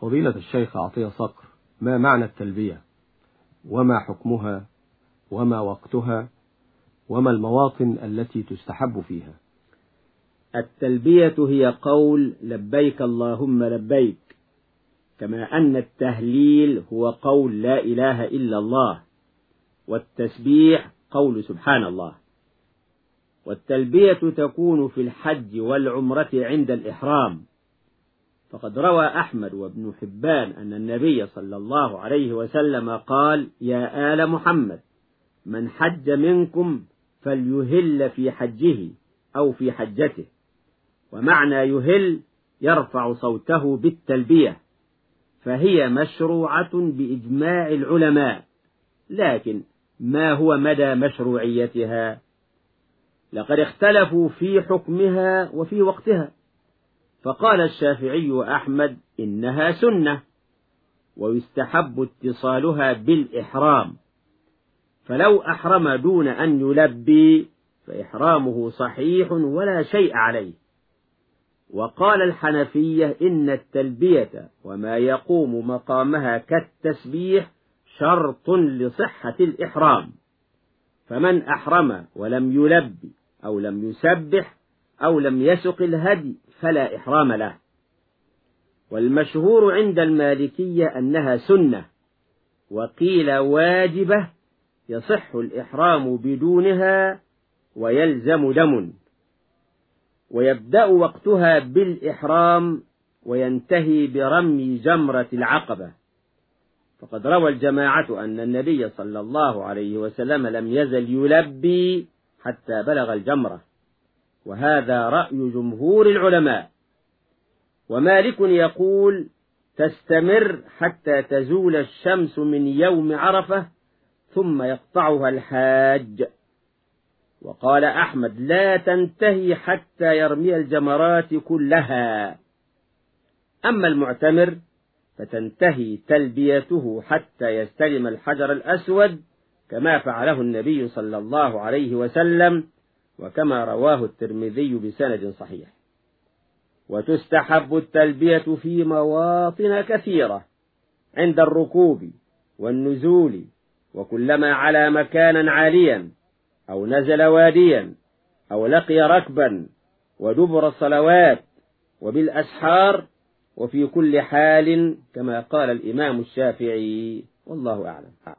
فضيلة الشيخ عطية صقر ما معنى التلبية؟ وما حكمها؟ وما وقتها؟ وما المواطن التي تستحب فيها؟ التلبية هي قول لبيك اللهم لبيك كما أن التهليل هو قول لا إله إلا الله والتسبيح قول سبحان الله. والتلبية تكون في الحج والعمرة عند الإحرام. فقد روى أحمد وابن حبان أن النبي صلى الله عليه وسلم قال يا آل محمد من حج منكم فليهل في حجه أو في حجته ومعنى يهل يرفع صوته بالتلبية فهي مشروعة بإجماع العلماء لكن ما هو مدى مشروعيتها؟ لقد اختلفوا في حكمها وفي وقتها. فقال الشافعي وأحمد إنها سنة ويستحب اتصالها بالإحرام. فلو أحرم دون أن يلبي فإحرامه صحيح ولا شيء عليه. وقال الحنفية إن التلبية وما يقوم مقامها كالتسبيح شرط لصحة الإحرام. فمن أحرم ولم يلبي أو لم يسبح أو لم يسق الهدي فلا إحرام له. والمشهور عند المالكية أنها سنة وقيل واجبة يصح الإحرام بدونها ويلزم دم. ويبدأ وقتها بالإحرام وينتهي برمي جمرة العقبة. فقد روى الجماعة أن النبي صلى الله عليه وسلم لم يزل يلبي حتى بلغ الجمرة. وهذا رأي جمهور العلماء. ومالك يقول تستمر حتى تزول الشمس من يوم عرفة ثم يقطعها الحاج. وقال أحمد لا تنتهي حتى يرمي الجمرات كلها. أما المعتمر فتنتهي تلبيته حتى يستلم الحجر الأسود كما فعله النبي صلى الله عليه وسلم وكما رواه الترمذي بسند صحيح. وتستحب التلبية في مواطن كثيرة عند الركوب والنزول وكلما على مكانا عاليا أو نزل واديا أو لقي ركبا ودبر الصلوات وبالأسحار وفي كل حال كما قال الإمام الشافعي والله أعلم.